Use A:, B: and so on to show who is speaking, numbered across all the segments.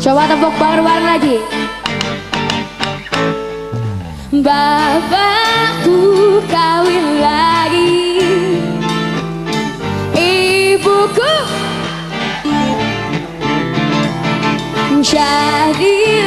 A: Coba tepuk bareng-bareng lagi. Bapakku kawin lagi. Ibuku. Jadi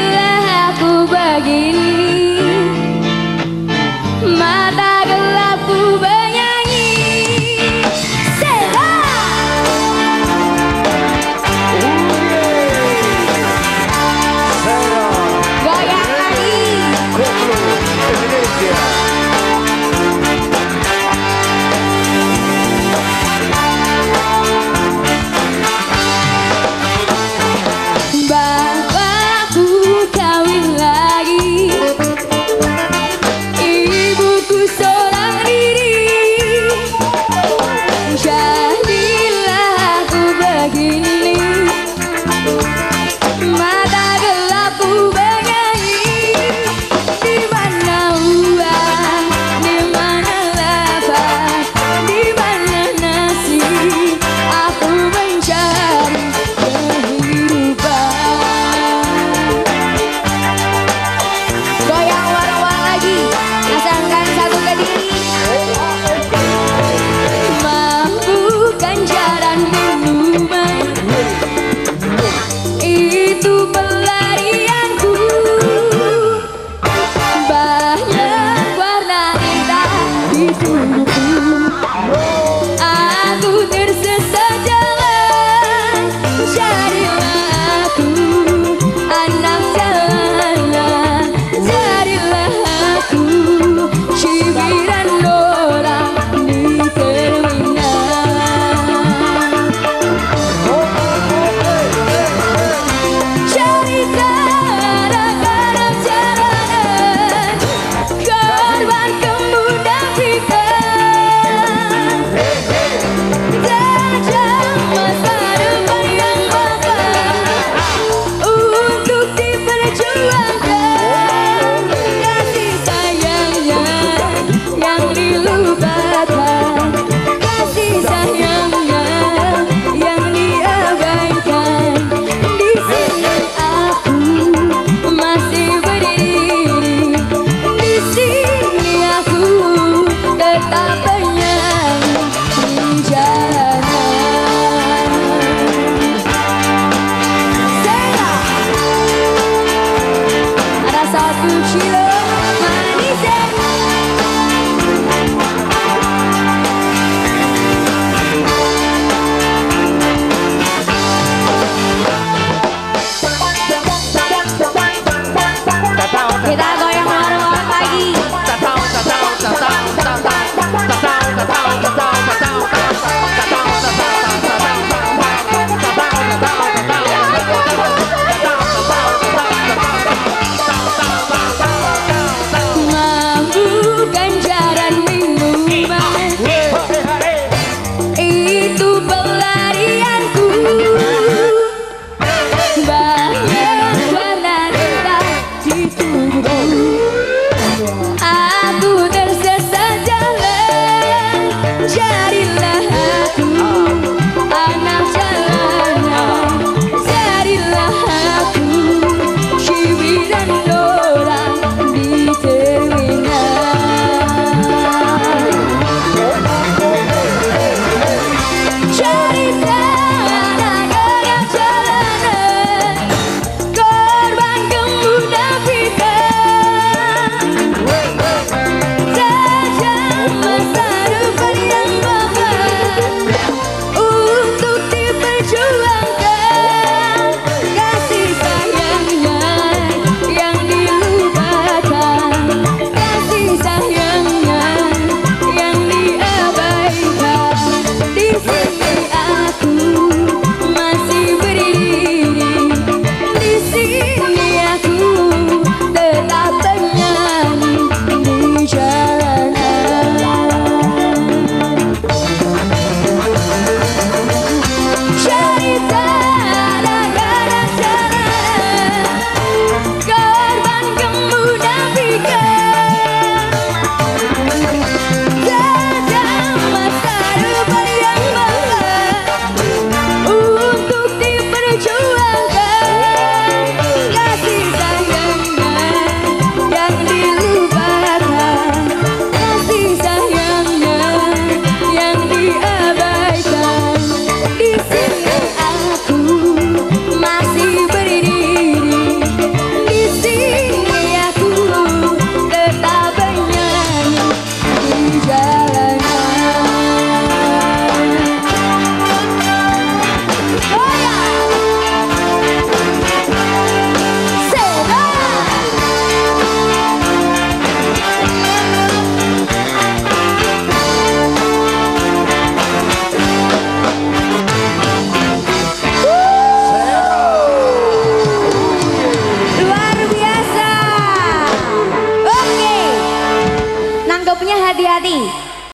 A: jadilah aku.